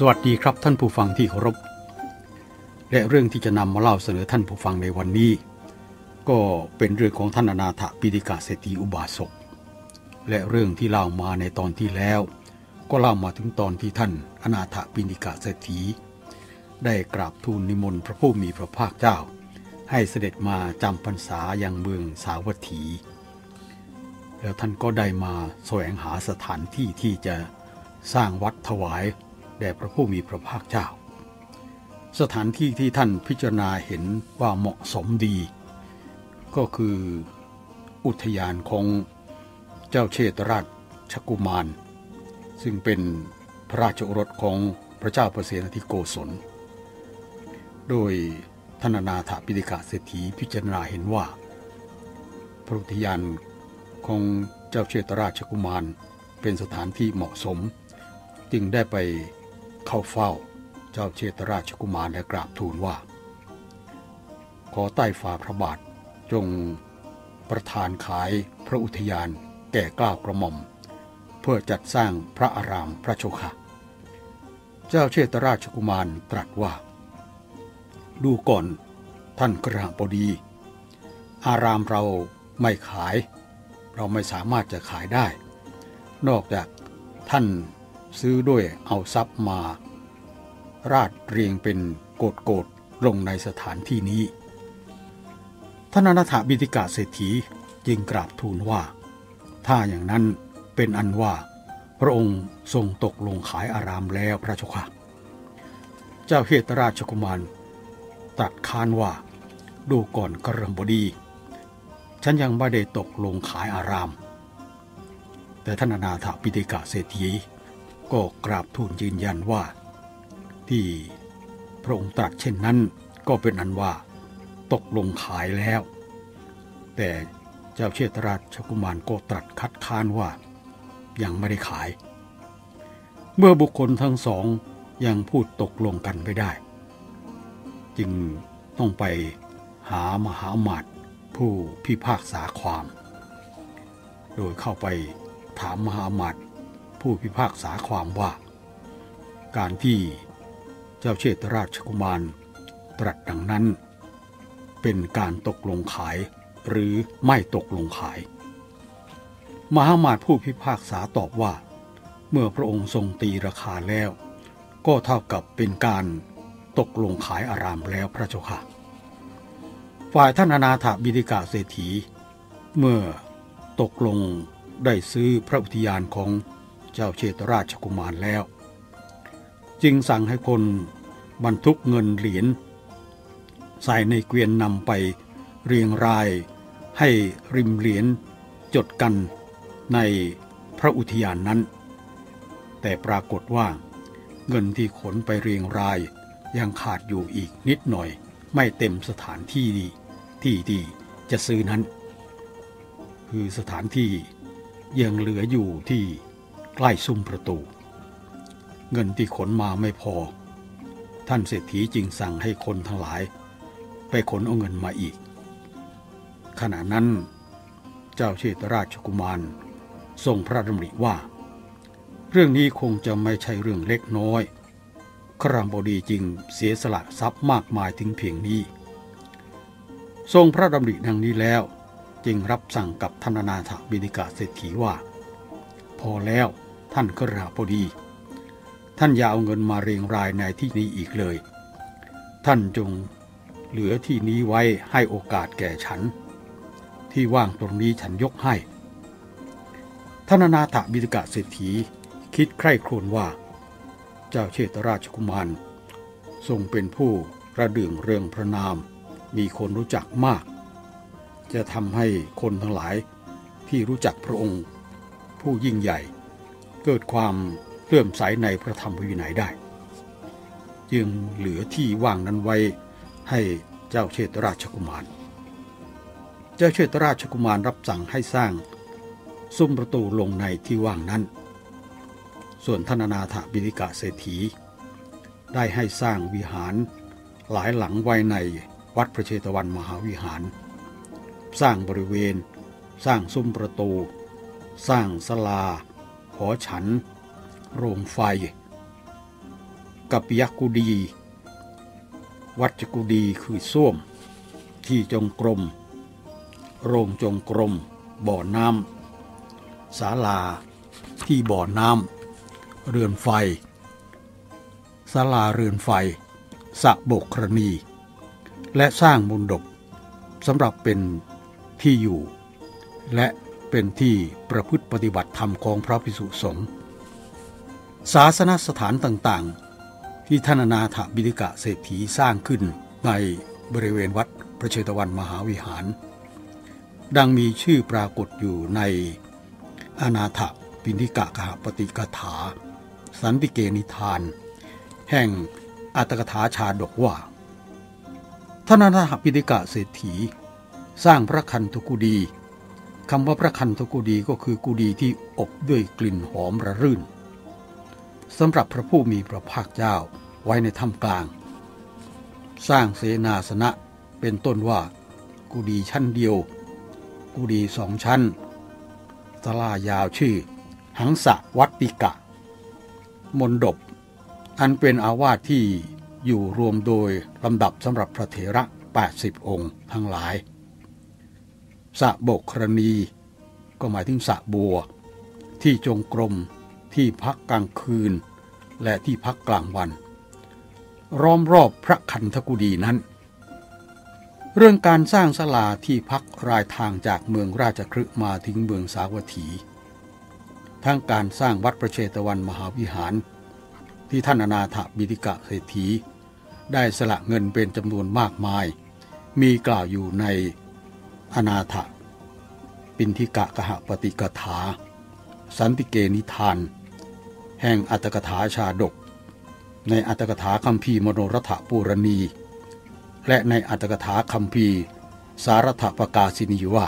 สวัสดีครับท่านผู้ฟังที่เคารพ และเรื่องที่จะนำมาเล่าเสนอท่านผู้ฟังในวันนี้ ก็เป็นเรื่องของท่านอนาถปิฎกเศรษฐีอุบาสก และเรื่องที่เล่ามาในตอนที่แล้ว ก็เล่ามาถึงตอนที่ท่านอนาถปิฎกเศรษฐี ได้กราบทูลนิมนต์พระผู้มีพระภาคเจ้า ให้เสด็จมาจำพรรษายังเมืองสาวัตถี แล้วท่านก็ได้มาแสวงหาสถานที่ที่จะสร้างวัดถวาย แด่พระผู้มีพระภาคเจ้า สถานที่ที่ท่านพิจารณาเห็นว่าเหมาะสมดี ก็คืออุทยานของเจ้าเชตราชชกุมาร ซึ่งเป็นพระราชโอรสของพระเจ้าประเสนทิโกศล โดยธนนาถปิฎกเศรษฐีพิจารณาเห็นว่า พระอุทยานของเจ้าเชตราชกุมารเป็นสถานที่เหมาะสม จึงได้ไป เข้าเฝ้า เจ้าเชตราชกุมารและกราบทูลว่า ขอใต้ฝ่าพระบาทจงประทานขายพระอุทยานแก่กล้าวกระหม่อม เพื่อจัดสร้างพระอารามพระโชคะเจ้าเชตราชกุมารตรัสว่า ดูก่อนท่านกระหังบดี อารามเราไม่ขาย เราไม่สามารถจะขายได้ นอกจากท่าน ซื้อด้วยเอาทรัพย์มา ราดเรียงเป็นโกดโกดลงในสถานที่นี้ท่านอนาถบิติกาเศรษฐีจึงกราบทูลว่า ถ้าอย่างนั้นเป็นอันว่า พระองค์ทรงตกลงขายอารามแล้วพระเจ้าค่ะ เจ้าเฮตราชกุมารตรัสค้านว่า ดูก่อนกระมบดี ฉันยังไม่ได้ตกลงขายอาราม แต่ท่านอนาถปิติกาเศรษฐี ก็กราบทูลยืนยันว่า ที่พระองค์ตรัสเช่นนั้นก็เป็นอันว่า ตกลงขายแล้ว แต่เจ้าเชตราชกุมารก็ตรัสคัดค้านว่า ยังไม่ได้ขาย เมื่อบุคคลทั้งสองยังพูดตกลงกันไม่ได้ จึงต้องไปหามหาอมาตย์ผู้พิพากษาความ โดยเข้าไปถามมหาอมาตย์ ผู้พิพากษาความว่า การที่เจ้าเชตราชกุมารตรัสดังนั้น เป็นการตกลงขายหรือไม่ตกลงขาย มหามาตผู้พิพากษาตอบว่า เมื่อพระองค์ทรงตีราคาแล้ว ก็เท่ากับเป็นการตกลงขายอารามแล้วพระเจ้าค่ะ ฝ่ายท่านอนาถบิดิกาเศรษฐี เมื่อตกลงได้ซื้อพระอุทยานของ เจ้าเชตราชกุมารแล้ว จึงสั่งให้คนบรรทุกเงินเหรียญใส่ในเกวียนนำไปเรียงรายให้ริมเหรียญจดกันในพระอุทยานนั้น แต่ปรากฏว่า เงินที่ขนไปเรียงรายยังขาดอยู่อีกนิดหน่อย ไม่เต็มสถานที่ดีที่ดีจะซื้อนั้น คือสถานที่ยังเหลืออยู่ที่ ใกล้ซุ้มประตู เงินที่ขนมาไม่พอ ท่านเศรษฐีจึงสั่งให้คนทั้งหลาย ไปขนเอาเงินมาอีก ขณะนั้นเจ้าเชตราชกุมารทรงพระดำริว่า เรื่องนี้คงจะไม่ใช่เรื่องเล็กน้อยครามบดีจึงเสียสละทรัพย์มากมายถึงเพียงนี้ ทรงพระดำริดังนี้แล้ว จึงรับสั่งกับธนนาถบิดิกาเศรษฐีว่า พอแล้ว ท่านกราบดี ท่านอย่าเอาเงินมาเรียงรายในที่นี้อีกเลย ท่านจงเหลือที่นี้ไว้ให้โอกาสแก่ฉัน ที่ว่างตรงนี้ฉันยกให้ท่านนาถบิดกะเศรษฐีคิดใคร่ครวญว่า เจ้าเชตราชกุมารทรงเป็นผู้ระดื่งเรื่องพระนาม มีคนรู้จักมาก จะทำให้คนทั้งหลายที่รู้จักพระองค์ ผู้ยิ่งใหญ่ เกิดความเลื่อมใสในพระธรรมวินัยได้ จึงเหลือที่ว่างนั้นไว้ให้เจ้าเชตราชกุมาร เจ้าเชตราชกุมารรับสั่งให้สร้างซุ้มประตูลงในที่ว่างนั้น ส่วนท่านนาถบิลิกะเศรษฐี ได้ให้สร้างวิหารหลายหลังไว้ในวัดพระเชตวันมหาวิหาร สร้างบริเวณ สร้างซุ้มประตู สร้างสลา หอฉัน โรงไฟ กัปปิยกุดี วัจกุดีคือส้วม ที่จงกรม โรงจงกรม บ่อน้ำศาลาที่บ่อน้ำเรือนไฟศาลาเรือนไฟสะบกครณี และสร้างมนดบสำหรับเป็นที่อยู่ และ เป็นที่ประพฤติปฏิบัติธรรมของพระภิกษุสงฆ์ศาสนสถานต่างๆ ที่ท่านนาถบิดิกะเศรษฐีสร้างขึ้นในบริเวณวัดพระเชตวันมหาวิหาร ดังมีชื่อปรากฏอยู่ในอนาถปินิกะกหปฏิกถา สันติเกนิทาน แห่งอัตกถาชาดกว่าท่านนาถปินิกะเศรษฐี สร้างพระคันธกุดี คำว่าพระคันธกุดีก็คือกุดีที่อบด้วยกลิ่นหอมระรื่นสำหรับพระผู้มีพระภาคเจ้าไว้ในถ้ำกลาง สร้างเสนาสนะเป็นต้นว่า กุดีชั้นเดียว กุดีสองชั้นตลายาวชื่อ หังสะวัตติกะ มนดบ อันเป็นอาวาสที่อยู่รวมโดยลำดับสำหรับพระเถระ 80 องค์ทั้งหลาย สะโบกครณี ก็หมายถึงสะบัว ที่จงกรม ที่พักกลางคืน และที่พักกลางวัน ร้อมรอบพระคันธกุดีนั้น เรื่องการสร้างศาลาที่พักรายทางจากเมืองราชครึมาถึงเมืองสาวัตถี ทั้งการสร้างวัดประเชตวันมหาวิหาร ที่ท่านอนาถบิดิกะเศรษฐี ได้สละเงินเป็นจำนวนมากมาย มีกล่าวอยู่ใน อนาถปินทิกะกหะปฏิกถา สันติเกนิทาน แห่งอัตถกถาชาดก ในอัตถกถาคัมภีมโนรถปูรณี และในอัตถกถาคัมภีสารถปกาศินีว่า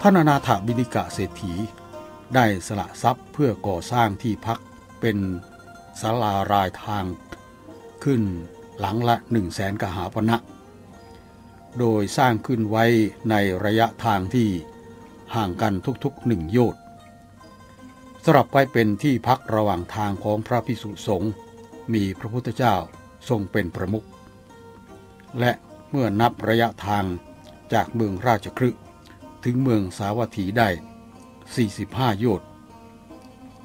ท่านอนาถบินิกะเศรษฐีได้สละทรัพย์เพื่อก่อสร้างที่พัก เป็นศาลารายทางขึ้นหลังละหนึ่งแสนกหาปณะโดยสร้างขึ้นไว้ในระยะทางที่ห่างกันทุกๆหนึ่งโยชน์สำหรับไว้เป็นที่พักระหว่างทางของพระพิสุสงฆ์มีพระพุทธเจ้าทรงเป็นประมุขและเมื่อนับระยะทางจากเมืองราชครึถึงเมืองสาวัตถีได้ 45 โยชน์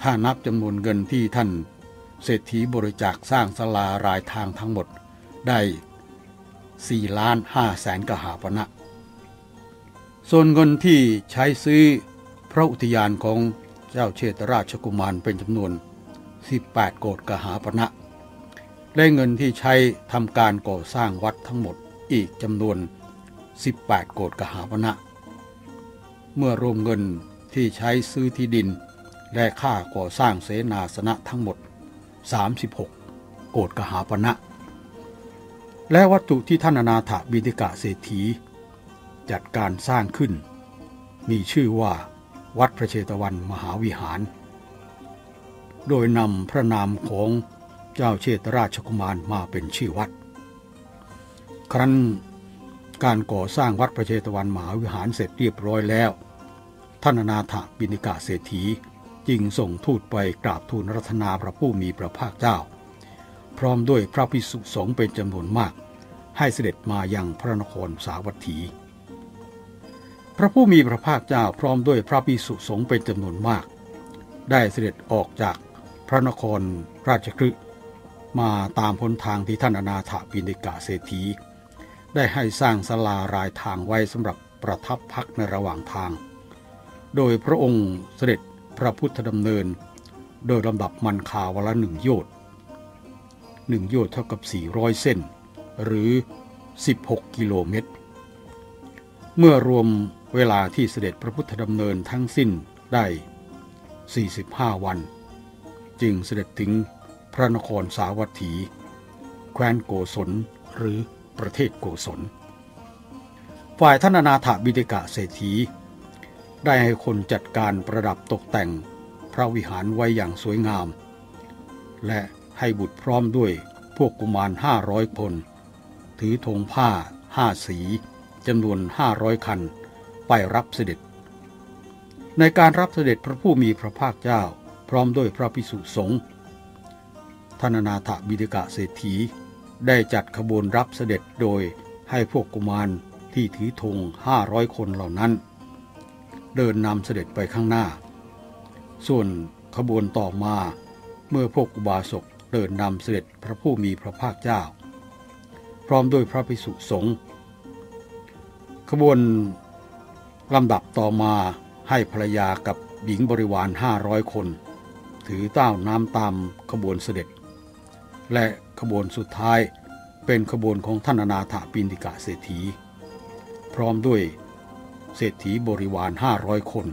ถ้านับจำนวนเงินที่ท่าน เศรษฐีบริจาคสร้างสลารายทางทั้งหมดได้4ล้าน5แสนกหาปณะส่วนเงินที่ใช้ซื้อพระอุทยานของเจ้าเชตราชกุมารเป็นจำนวน 18 โกดกหาปณะและเงินที่ใช้ทำการก่อสร้างวัดทั้งหมดอีกจำนวน 18 โกดกหาปณะเมื่อรวมเงินที่ใช้ซื้อที่ดิน และค่าก่อสร้างเสนาสนะทั้งหมด 36 โกดกหาปณะและวัตถุที่ท่านอนาถบิดิกะเศรษฐี จัดการสร้างขึ้น มีชื่อว่าวัดพระเชตวันมหาวิหาร โดยนำพระนามของเจ้าเชตราชกุมารมาเป็นชื่อวัด ครั้นการก่อสร้างวัดพระเชตวันมหาวิหารเสร็จเรียบร้อยแล้ว ท่านอนาถบินิกาเศรษฐี จึงส่งทูตไปกราบทูลรัตนาพระผู้มีพระภาคเจ้า พร้อมด้วยพระภิกษุสงฆ์เป็นจำนวนมาก ให้เสด็จมายังพระนครสาวัตถี พระผู้มีพระภาคเจ้าพร้อมด้วยพระภิกษุสงฆ์เป็นจำนวนมาก ได้เสด็จออกจากพระนครราชคฤห์มาตามพ้นทางที่ท่านอนาถปิณิกาเศรษฐีได้ให้สร้างศาลารายทางไว้สำหรับประทับพักในระหว่างทาง โดยพระองค์เสด็จ พระพุทธดำเนิน โดยลำดับมันคาวละหนึ่งโยชน์หนึ่งโยชน์เท่ากับ 400 เส้น หรือ 16 กิโลเมตร เมื่อรวมเวลาที่เสด็จพระพุทธดำเนินทั้งสิ้นได้ 45 วัน จึงเสด็จถึงพระนครสาวัตถี แคว้นโกศลหรือประเทศโกศล ฝ่ายท่านนาถบิดกะเศรษฐี ได้ให้คนจัดการประดับตกแต่งพระวิหารไว้อย่างสวยงาม และให้บุตรพร้อมด้วยพวกกุมารห้าร้อยคน ถือธงผ้าห้าสีจำนวนห้าร้อยคันไปรับเสด็จ ในการรับเสด็จพระผู้มีพระภาคเจ้าพร้อมด้วยพระพิสุสงฆ์ท่านนาถบิดกะเศรษฐี ได้จัดขบวนรับเสด็จโดยให้พวกกุมารที่ถือธงห้าร้อยคนเหล่านั้น เดินนำเสด็จไปข้างหน้า ส่วนขบวนต่อมาเมื่อพวกอุบาสกเดินนำเสด็จพระผู้มีพระภาคเจ้า พร้อมด้วยพระภิกษุสงฆ์ขบวนลำดับต่อมาให้ภรรยากับหญิงบริวารห้าร้อยคน ถือเต้าน้ำตามขบวนเสด็จ และขบวนสุดท้ายเป็นขบวนของท่านนาถปินติกะเศรษฐี พร้อมด้วย เศรษฐีบริวารห้าร้อยคน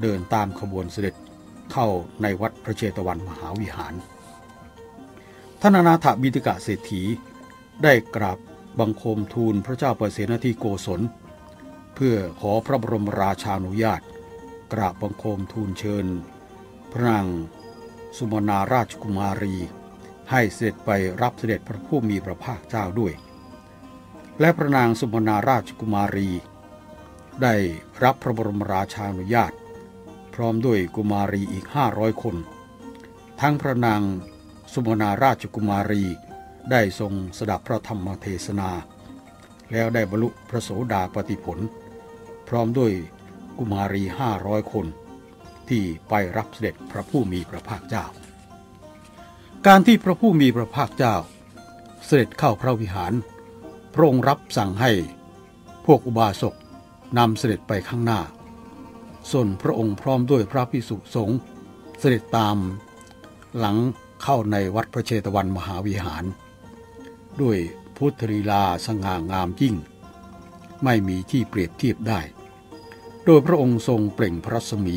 เดินตามขบวนเสด็จเข้าในวัดพระเชตวันมหาวิหาร ท่านอนาถบิติกะเศรษฐีได้กราบบังคมทูลพระเจ้าประเสนทีโกศล เพื่อขอพระบรมราชานุญาต กราบบังคมทูลเชิญ พระนางสุมนาราชกุมารี ให้เสด็จไปรับเสด็จพระผู้มีพระภาคเจ้าด้วย และพระนางสุมนาราชกุมารี ได้รับพระบรมราชานุญาต พร้อมด้วยกุมารีอีกห้าร้อยคน ทั้งพระนางสุมนาราชกุมารีได้ทรงสดับพระธรรมเทศนา แล้วได้บรรลุพระโสดาปติผล พร้อมด้วยกุมารีห้าร้อยคน ที่ไปรับเสด็จพระผู้มีพระภาคเจ้า การที่พระผู้มีพระภาคเจ้า เสด็จเข้าพระวิหาร พระองค์รับสั่งให้พวกอุบาสก นำเสด็จไปข้างหน้า ส่วนพระองค์พร้อมด้วยพระพิสุสงฆ์เสด็จตามหลังเข้าในวัดพระเชตวันมหาวิหาร ด้วยพุทธรีลาสง่างามยิ่ง ไม่มีที่เปรียบเทียบได้ โดยพระองค์ทรงเปล่งพระสมี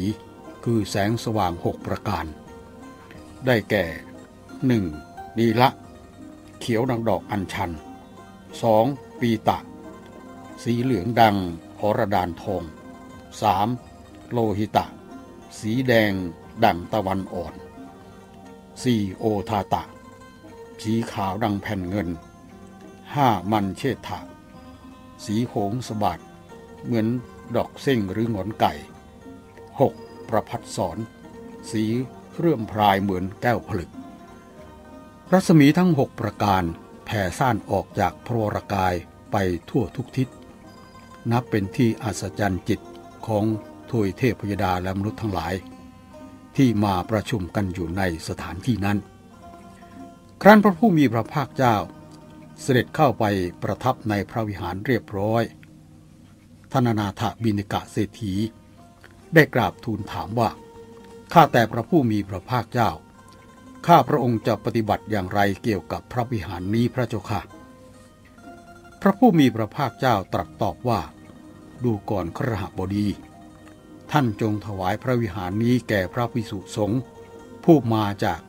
คือแสงสว่างหกประการ ได้แก่หนึ่งนีละ เขียวดังดอกอัญชันสองปีตะ สีเหลืองดัง รดานทองสามโลหิตะ สีแดงดั่งตะวันอ่อนสี่โอทาตะ สีขาวดังแผ่นเงินห้ามันเชษฐะ สีโหงสบัดเหมือนดอกเส้งหรืองอนไก่หกประพัดสอน สีเรื่อมพรายเหมือนแก้วผลึก รัศมีทั้งหกประการแผ่ซ่านออกจากพระวรกายไปทั่วทุกทิศ นับเป็นที่อัศจรรย์จิตของทวยเทพยดาและมนุษย์ทั้งหลาย ที่มาประชุมกันอยู่ในสถานที่นั้น ครั้นพระผู้มีพระภาคเจ้า เสด็จเข้าไปประทับในพระวิหารเรียบร้อยท่านนาถบินิกะเศรษฐี ได้กราบทูลถามว่า ข้าแต่พระผู้มีพระภาคเจ้า ข้าพระองค์จะปฏิบัติอย่างไรเกี่ยวกับพระวิหารนี้พระเจ้าค่ะ พระผู้มีพระภาคเจ้าตรัสตอบว่า ดูก่อนครหบดี ท่านจงถวายพระวิหารนี้แก่พระวิสุสงฆ์ผู้มาจาก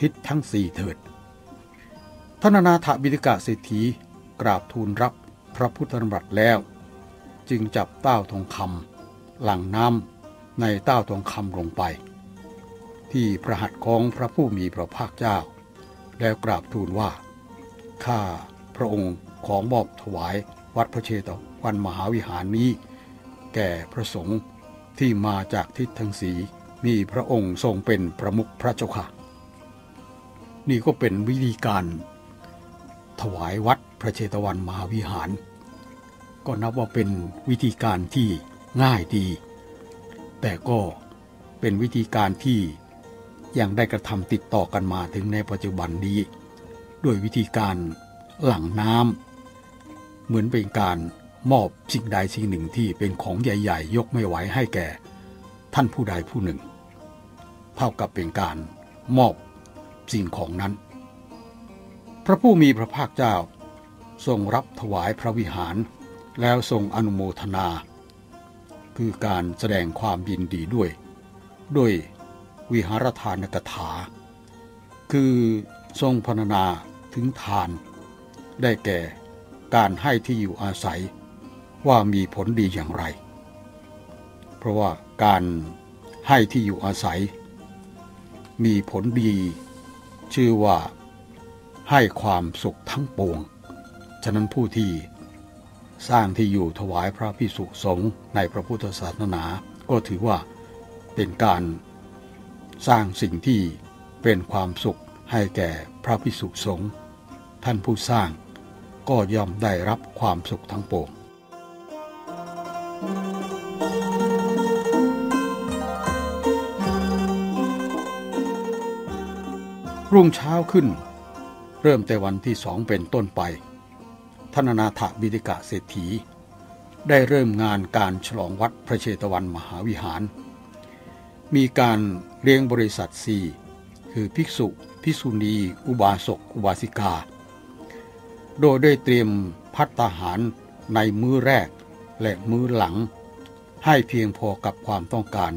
ทิศทั้งสี่เถิดท่านนาถบิณกะเศรษฐีกราบทูลรับพระพุทธธรรมรัตแล้ว จึงจับเต้าทองคำหลังน้ำในเต้าทองคำลงไป ที่พระหัตถ์ของพระผู้มีพระภาคเจ้า แล้วกราบทูลว่า ข้าพระองค์ ของมอบถวายวัดพระเชตวันมหาวิหารนี้ แก่พระสงฆ์ที่มาจากทิศทั้งสีมีพระองค์ทรงเป็นประมุขพระเจ้าค่ะ นี่ก็เป็นวิธีการถวายวัดพระเชตวันมหาวิหาร ก็นับว่าเป็นวิธีการที่ง่ายดี แต่ก็เป็นวิธีการที่ยังได้กระทำติดต่อกันมาถึงในปัจจุบันนี้ ด้วยวิธีการหลั่งน้ำ เหมือนเป็นการมอบสิ่งใดสิ่งหนึ่งที่เป็นของใหญ่ ๆ ยกไม่ไหวให้แก่ ท่านผู้ใดผู้หนึ่ง เท่ากับเป็นการมอบสิ่งของนั้น พระผู้มีพระภาคเจ้า ทรงรับถวายพระวิหาร แล้วทรงอนุโมทนา คือการแสดงความยินดีด้วย ด้วยวิหารทานกถา คือทรงพรรณนาถึงทานได้แก่ การให้ที่อยู่อาศัยว่ามีผลดีอย่างไร เพราะว่าการให้ที่อยู่อาศัย มีผลดี ชื่อว่าให้ความสุขทั้งปวง ฉะนั้นผู้ที่สร้างที่อยู่ถวายพระพิสุสงฆ์ในพระพุทธศาสนา ก็ถือว่าเป็นการสร้างสิ่งที่เป็นความสุขให้แก่พระพิสุสงฆ์ท่านผู้สร้าง ก็ย่อมได้รับความสุขทั้งปวงรุ่งเช้าขึ้น เริ่มแต่วันที่สองเป็นต้นไปท่านนาถบิดิกะเศรษฐี ได้เริ่มงานการฉลองวัดพระเชตวันมหาวิหาร มีการเลี้ยงบริษัทสี่คือภิกษุ ภิกษุณี อุบาสก อุบาสิกา โดยได้เตรียมพัตตาหารในมื้อแรกและมื้อหลัง ให้เพียงพอกับความต้องการ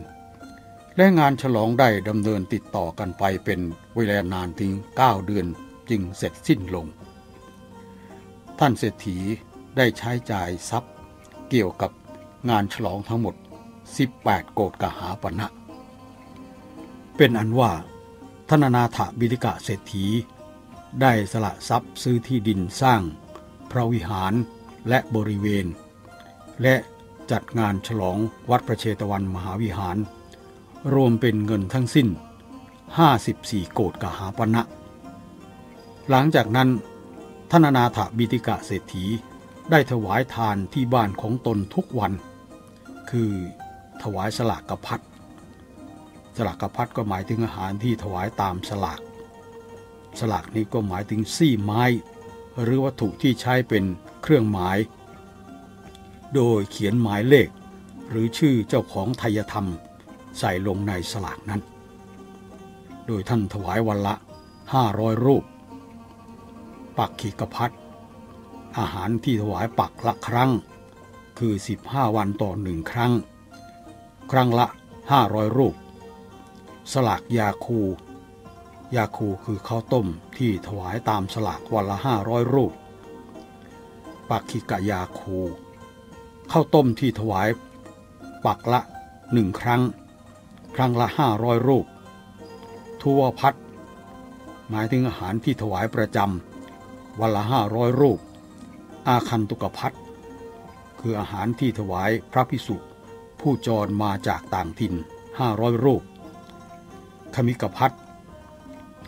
และงานฉลองได้ดำเนินติดต่อกันไปเป็นเวลานานถึง 9 เดือนจึงเสร็จสิ้นลง ท่านเศรษฐีได้ใช้จ่ายทรัพย์ เกี่ยวกับงานฉลองทั้งหมด 18 โกดกหาปณะเป็นอันว่าธนนาถบิลิกะเศรษฐี ได้สละทรัพย์ซื้อที่ดินสร้าง พระวิหารและบริเวณ และจัดงานฉลองวัดพระเชตวันมหาวิหาร รวมเป็นเงินทั้งสิ้น 54 โกดกหาปณะหลังจากนั้นท่านนาถบิติกะเศรษฐีได้ถวายทานที่บ้านของตนทุกวัน คือถวายสลากกระพัดสลากกระพัดก็หมายถึงอาหารที่ถวายตามสลาก สลากนี้ก็หมายถึงซี่ไม้ หรือวัตถุที่ใช้เป็นเครื่องหมาย โดยเขียนหมายเลข หรือชื่อเจ้าของไทยธรรม ใส่ลงในสลากนั้น โดยท่านถวายวันละ 500 รูป ปักขีกพัดอาหารที่ถวายปักละครั้ง คือ 15 วันต่อหนึ่งครั้ง ครั้งละ 500 รูป สลากยาคู ยาคูคือข้าวต้มที่ถวายตามสลากวันละ500รูปปักขิกยาคูข้าวต้มที่ถวายปักละหนึ่งครั้ง ครั้งละ500รูป ทัวพัด หมายถึงอาหารที่ถวายประจำวันละห้าร้อยรูป อาคันตุกพัทคืออาหารที่ถวายพระพิสุผู้จรมาจากต่างถิ่นห้าร้อยรูปขมิกพัท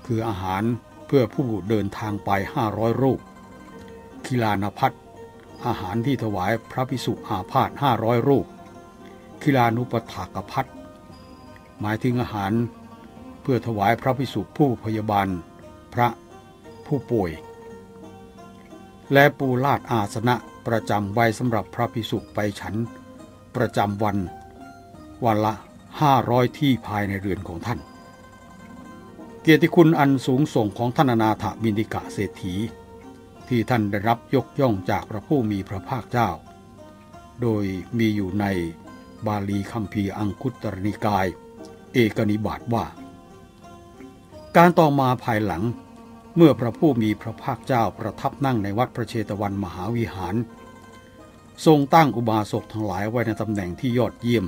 คืออาหารเพื่อผู้เดินทางไปห้าร้อยรูป คิลานพัทอาหารที่ถวายพระพิสุอาพาธห้าร้อยรูป คิลานุปถากพัทหมายถึงอาหารเพื่อถวายพระพิสุผู้พยาบาล พระผู้ป่วย และปูลาดอาสนะประจำไว้สำหรับพระพิสุไปฉัน ประจำวัน วันละห้าร้อยที่ภายในเรือนของท่าน เกียรติคุณอันสูงส่งของท่านนาถบินิกะเศรษฐี ที่ท่านได้รับยกย่องจากพระผู้มีพระภาคเจ้า โดยมีอยู่ในบาลีคัมภีร์อังคุตรนิกาย เอกนิบาตว่า การต่อมาภายหลังเมื่อพระผู้มีพระภาคเจ้าประทับนั่งในวัดพระเชตวันมหาวิหาร ทรงตั้งอุบาสกทั้งหลายไว้ในตำแหน่งที่ยอดเยี่ยม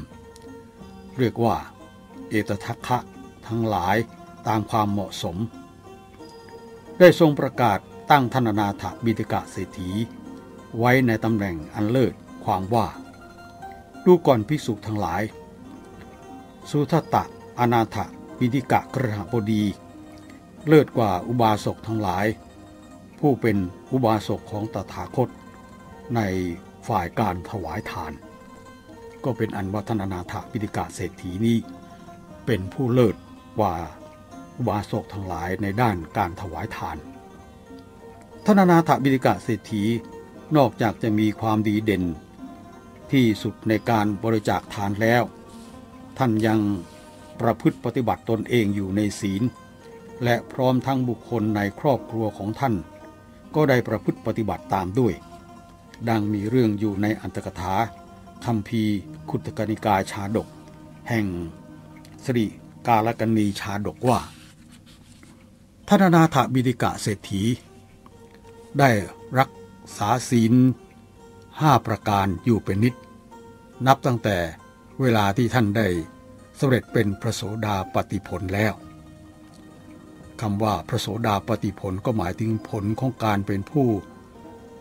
เรียกว่า เอตทัคคะทั้งหลาย ตามความเหมาะสม ได้ทรงประกาศตั้งธนนาถบิดกะเศรษฐี ไว้ในตำแหน่งอันเลิศความว่า ดูก่อนภิกษุทั้งหลาย สุทตะอนาถบิดิกะกระหบดี เลิศกว่าอุบาสกทั้งหลาย ผู้เป็นอุบาสกของตถาคต ในฝ่ายการถวายทาน ก็เป็นอันวัฒนนาถปิฎกาเศรษฐีนี้ เป็นผู้เลิศกว่า อุบาสกทั้งหลายในด้านการถวายทานธนนาถบิฎกาเศรษฐีนอกจากจะมีความดีเด่น ที่สุดในการบริจาคทานแล้ว ท่านยังประพฤติปฏิบัติตนเองอยู่ในศีล และพร้อมทั้งบุคคลในครอบครัวของท่าน ก็ได้ประพฤติปฏิบัติตามด้วย ดังมีเรื่องอยู่ในอันตกถาคำพีคุตกนิกายชาดก แห่งสริกาลกนีชาดกว่า ท่านนาถบิดิกะเศรษฐี ได้รักษาศีลห้าประการอยู่เป็นนิด นับตั้งแต่เวลาที่ท่านได้สำเร็จเป็นพระโสดาปฏิผลแล้วคำว่าพระโสดาปฏิผลก็หมายถึงผลของการเป็นผู้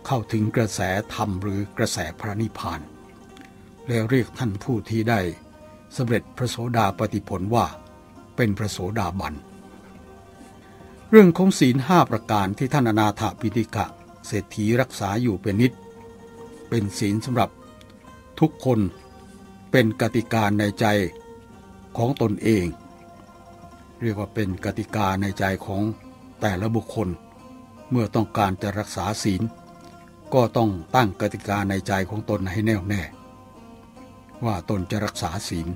เข้าถึงกระแสธรรมหรือกระแสพระนิพพาน แล้วเรียกท่านผู้ที่ได้สำเร็จพระโสดาปฏิผลว่าเป็นพระโสดาบัน เรื่องของศีลห้าประการที่ท่านอนาถปิฎกะเศรษฐีรักษาอยู่เป็นนิด เป็นศีลสำหรับทุกคนเป็นกติกาในใจของตนเอง เรียกว่าเป็นกติกาในใจของแต่ละบุคคล เมื่อต้องการจะรักษาศีล ก็ต้องตั้งกติกาในใจของตนให้แน่วแน่ ว่าตนจะรักษาศีล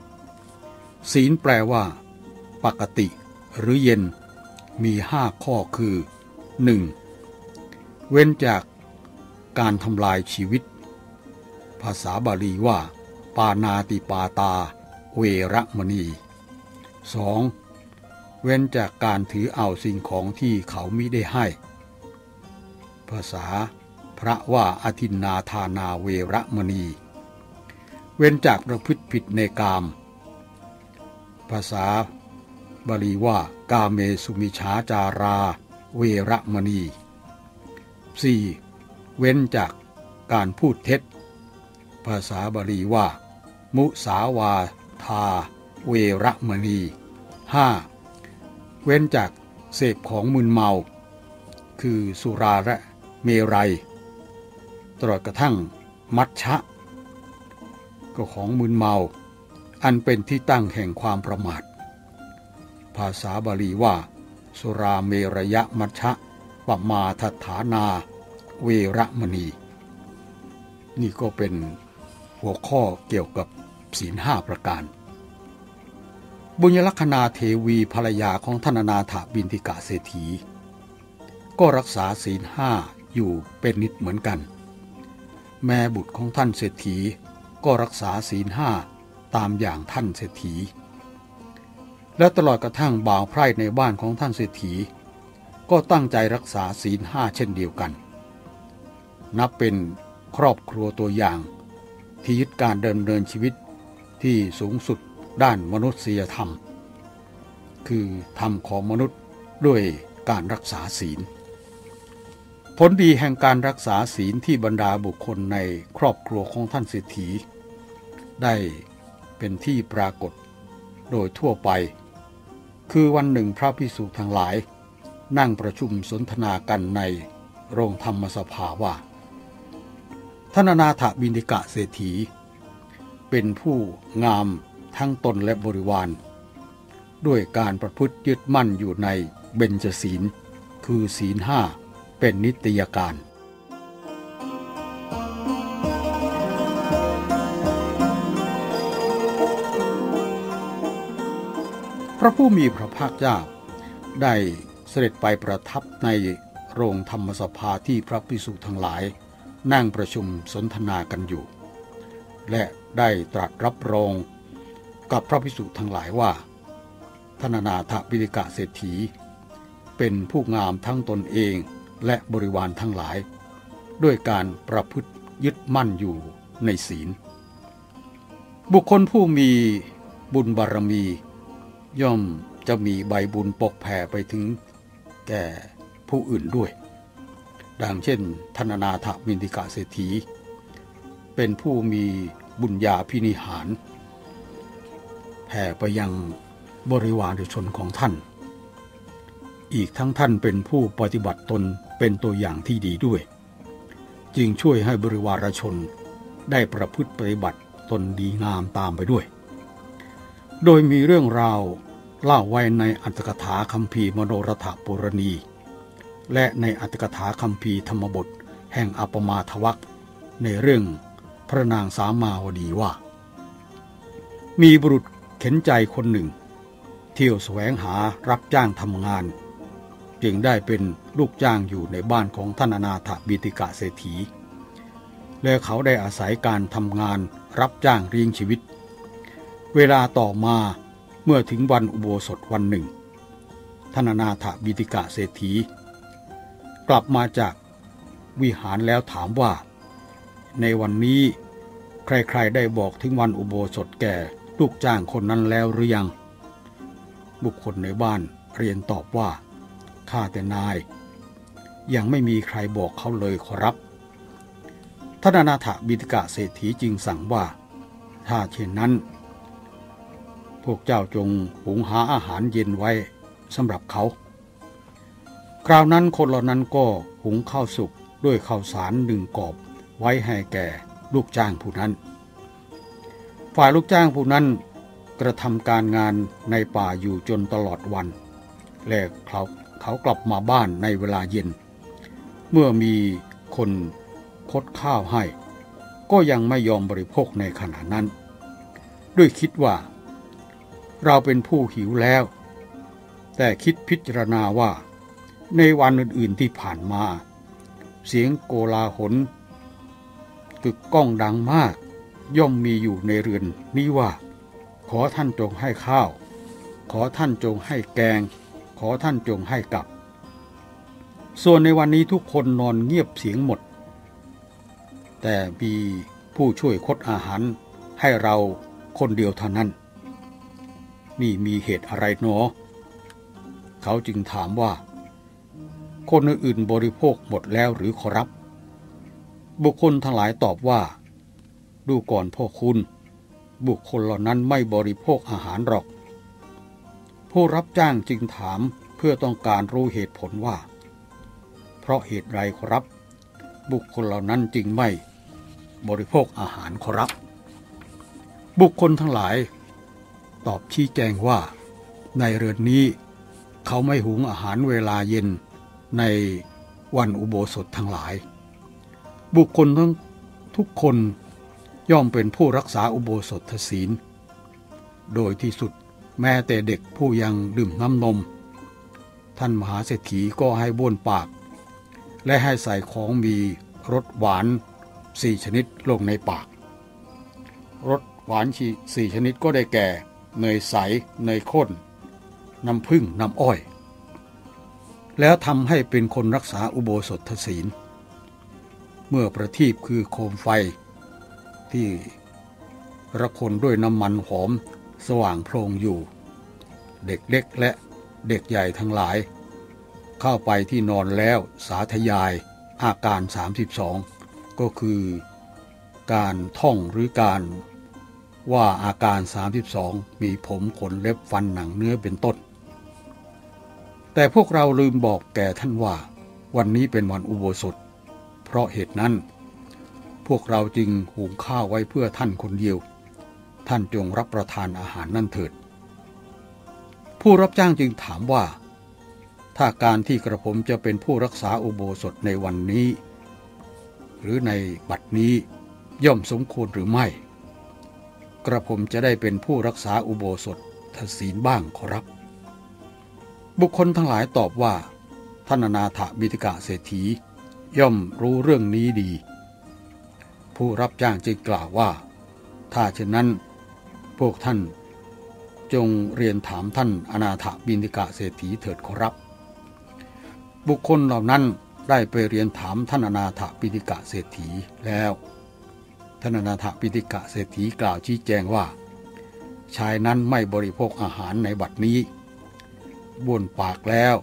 ศีลแปลว่า ปกติ หรือเย็น มีห้าข้อคือ 1. เว้นจากการทำลายชีวิต ภาษาบาลีว่า ปานาติปาตา เวรมณี 2. เว้นจากการถือเอาสิ่งของที่เขามิได้ให้ ภาษาพระว่าอธินนาธานาเวรมณี เว้นจากประพฤติผิดในกาม ภาษา บาลีว่ากาเมสุมิชาจารา เวรมณี 4. เว้นจากการพูดเท็จ ภาษาบาลีว่า มุสาวาทา เวรมณี 5. เว้นจากเสพของมึนเมา คือสุราและเมรัย ตลอดกระทั่งมัชชะ ก็ของมึนเมา อันเป็นที่ตั้งแห่งความประมาท ภาษาบาลีว่า สุราเมรยะมัชชะปมาทฐานา เวรมณี นี่ก็เป็นหัวข้อเกี่ยวกับศีลห้าประการ บุญลักษณาเทวีภรรยาของท่านนาถบินทิกาเศรษฐี ก็รักษาศีลห้าอยู่เป็นนิดเหมือนกัน แม่บุตรของท่านเศรษฐีก็รักษาศีลห้าตามอย่างท่านเศรษฐี และตลอดกระทั่งบ่าวไพร่ในบ้านของท่านเศรษฐี ก็ตั้งใจรักษาศีลห้าเช่นเดียวกัน นับเป็นครอบครัวตัวอย่าง ที่ยึดการเดินเนินชีวิตที่สูงสุดด้านมนุษยธรรม คือธรรมของมนุษย์ด้วยการรักษาศีล ผลดีแห่งการรักษาศีลที่บรรดาบุคคลในครอบครัวของท่านเศรษฐี ได้เป็นที่ปรากฏโดยทั่วไป คือวันหนึ่งพระพิสุทั้งหลาย นั่งประชุมสนทนากันในโรงธรรมสภาว่าท่านนาถบินิกะเศรษฐี เป็นผู้งามทั้งตนและบริวาร ด้วยการประพฤติยึดมั่นอยู่ในเบญจศีล คือศีลห้าเป็นนิตยการ ระผู้มีพระภาคเจ้าได้เสด็จไปประทับในโรงธรรมสภาที่พระพิสุทั้งหลาย นั่งประชุมสนทนากันอยู่ และได้ตรัสรับรองกับพระพิสุทั้งหลายว่าธนานาถปิฎกะเศรษฐี เป็นผู้งามทั้งตนเองและบริวารทั้งหลาย ด้วยการประพฤติยึดมั่นอยู่ในศีล บุคคลผู้มีบุญบารมี ย่อมจะมีใบบุญปกแผ่ไปถึงแก่ผู้อื่นด้วย ดังเช่น ธนนาถมินติกาเศรษฐี เป็นผู้มีบุญญาพินิหาร แผ่ไปยังบริวารชนของท่าน อีกทั้งท่านเป็นผู้ปฏิบัติตนเป็นตัวอย่างที่ดีด้วย จึงช่วยให้บริวารชนได้ประพฤติปฏิบัติตนดีงามตามไปด้วย โดยมีเรื่องราวเล่าไว้ในอัตถกถาคัมภีร์มโนรถปุรณี และในอัตถกถาคัมภีร์ธรรมบทแห่งอัปมาทวักในเรื่องพระนางสามาวดีว่า มีบุรุษเข็นใจคนหนึ่ง เที่ยวแสวงหารับจ้างทำงาน จึงได้เป็นลูกจ้างอยู่ในบ้านของท่านอนาถบิติกะเศรษฐีและเขาได้อาศัยการทำงานรับจ้างเลี้ยงชีวิต เวลาต่อมาเมื่อถึงวันอุโบสถวันหนึ่งท่านนาถบิติกะเศรษฐี กลับมาจากวิหารแล้วถามว่า ในวันนี้ใครๆได้บอกถึงวันอุโบสถแก่ลูกจ้างคนนั้นแล้วหรือยัง บุคคลในบ้านเรียนตอบว่าข้าแต่นาย ยังไม่มีใครบอกเขาเลยขอรับท่านอนาถบิดกะเศรษฐีจึงสั่งว่า ถ้าเช่นนั้น พวกเจ้าจงหุงหาอาหารเย็นไว้สำหรับเขา คราวนั้นคนเหล่านั้นก็หุงข้าวสุกด้วยข้าวสารหนึ่งกอบไว้ให้แก่ลูกจ้างผู้นั้น ฝ่ายลูกจ้างผู้นั้นกระทำการงานในป่าอยู่จนตลอดวัน และเขาเขากลับมาบ้านในเวลาเย็น เมื่อมีคนคดข้าวให้ ก็ยังไม่ยอมบริโภคในขณะนั้น ด้วยคิดว่า เราเป็นผู้หิวแล้ว แต่คิดพิจารณาว่า ในวันอื่นๆที่ผ่านมา เสียงโกลาหลกึกก้องดังมาก ย่อมมีอยู่ในเรือนนี้ว่า ขอท่านจงให้ข้าว ขอท่านจงให้แกง ขอท่านจงให้กับ ส่วนในวันนี้ทุกคนนอนเงียบเสียงหมด แต่มีผู้ช่วยคดอาหารให้เราคนเดียวเท่านั้น นี่มีเหตุอะไรหนอ เขาจึงถามว่า คนอื่นบริโภคหมดแล้วหรือขอรับ บุคคลทั้งหลายตอบว่า ดูก่อนพ่อคุณ บุคคลเหล่านั้นไม่บริโภคอาหารหรอก ผู้รับจ้างจึงถามเพื่อต้องการรู้เหตุผลว่า เพราะเหตุไรขอรับ บุคคลเหล่านั้นจึงไม่บริโภคอาหารขอรับ บุคคลทั้งหลาย ตอบชี้แจงว่า ในเรือนนี้ เขาไม่หุงอาหารเวลาเย็นในวันอุโบสถทั้งหลาย บุคคลทั้งทุกคนย่อมเป็นผู้รักษาอุโบสถศีล โดยที่สุดแม้แต่เด็กผู้ยังดื่มน้ำนม ท่านมหาเศรษฐีก็ให้บ้วนปาก และให้ใส่ของมีรสหวานสี่ชนิดลงในปากรสหวานสี่ชนิดก็ได้แก่ เนยใส เนยข้น น้ำผึ้งน้ำอ้อย แล้วทำให้เป็นคนรักษาอุโบสถศีล เมื่อประทีปคือโคมไฟ ที่ระคนด้วยน้ำมันหอมสว่างโพลงอยู่ เด็กเล็กและเด็กใหญ่ทั้งหลาย เข้าไปที่นอนแล้วสาธยายอาการ 32 ก็คือการท่องหรือการ ว่าอาการ 32 มีผมขนเล็บฟันหนังเนื้อเป็นต้น แต่พวกเราลืมบอกแก่ท่านว่า วันนี้เป็นวันอุโบสถ เพราะเหตุนั้น พวกเราจึงหุงข้าวไว้เพื่อท่านคนเดียว ท่านจงรับประทานอาหารนั่นเถิด ผู้รับจ้างจึงถามว่า ถ้าการที่กระผมจะเป็นผู้รักษาอุโบสถในวันนี้ หรือในบัดนี้ย่อมสมควรหรือไม่ กระผมจะได้เป็นผู้รักษาอุโบสถทศีลบ้างขอรับ บุคคลทั้งหลายตอบว่าท่านนาถบิติกะเศรษฐีย่อมรู้เรื่องนี้ดี ผู้รับจ้างจึงกล่าวว่า ถ้าเช่นนั้น พวกท่าน จงเรียนถามท่านอนาถบินิกะเศรษฐีเถิดขอรับ บุคคลเหล่านั้นได้ไปเรียนถามท่านอนาถบินิกะเศรษฐีแล้ว ท่านนาถบินิกะเศรษฐีกล่าวชี้แจงว่า ชายนั้นไม่บริโภคอาหารในบัดนี้บ้วนปากแล้ว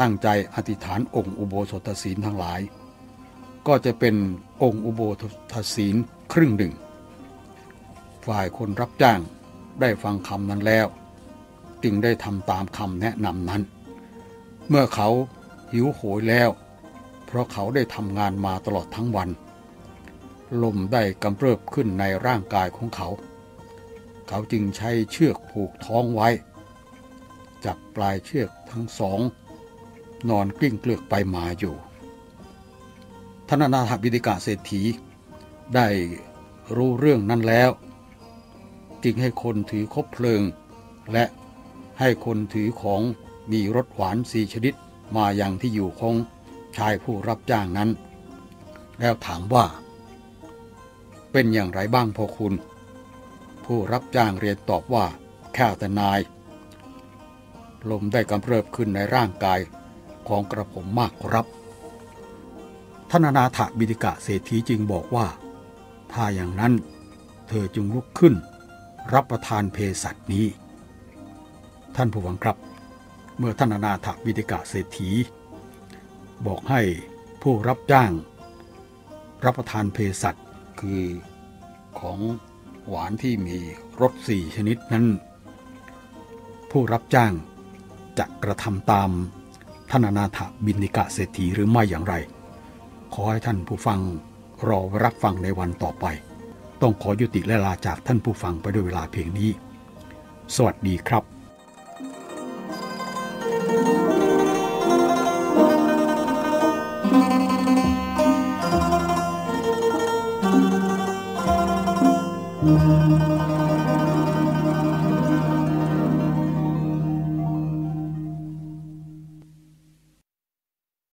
ตั้งใจอธิษฐานองค์อุโบสถศีลทั้งหลาย ก็จะเป็นองค์อุโบสถศีลครึ่งหนึ่ง ฝ่ายคนรับจ้างได้ฟังคำนั้นแล้ว จึงได้ทำตามคำแนะนำนั้น เมื่อเขาหิวโหยแล้ว เพราะเขาได้ทำงานมาตลอดทั้งวัน ลมได้กำเริบขึ้นในร่างกายของเขา เขาจึงใช้เชือกผูกท้องไว้ จับปลายเชือกทั้งสอง นอนกลิ้งเกลือกไปมาอยู่ท่านนาถบิดิกาเศรษฐี ได้รู้เรื่องนั้นแล้ว จึงให้คนถือคบเพลิง และให้คนถือของมีรสหวานสีชนิดมาอย่างที่อยู่ของชายผู้รับจ้างนั้น แล้วถามว่า เป็นอย่างไรบ้างพอคุณ ผู้รับจ้างเรียนตอบว่า แค่แต่นาย ลมได้กำเริบขึ้นในร่างกายของกระผมมากครับท่านนาถบิดิกะเศรษฐีจึงบอกว่า ถ้าอย่างนั้นเธอจึงลุกขึ้น รับประทานเพสัตนี้ ท่านผู้ฟังครับ เมื่อท่านนาถบิดิกะเศรษฐี บอกให้ผู้รับจ้าง รับประทานเพสัต คือของหวานที่มีรสสี่ชนิดนั้น ผู้รับจ้างจะกระทำตามท่านอนาถบินิกะเศรษฐีหรือไม่อย่างไร ขอให้ท่านผู้ฟังรอรับฟังในวันต่อไป ต้องขอยุติและลาจากท่านผู้ฟังไปด้วยเวลาเพียงนี้ สวัสดีครับ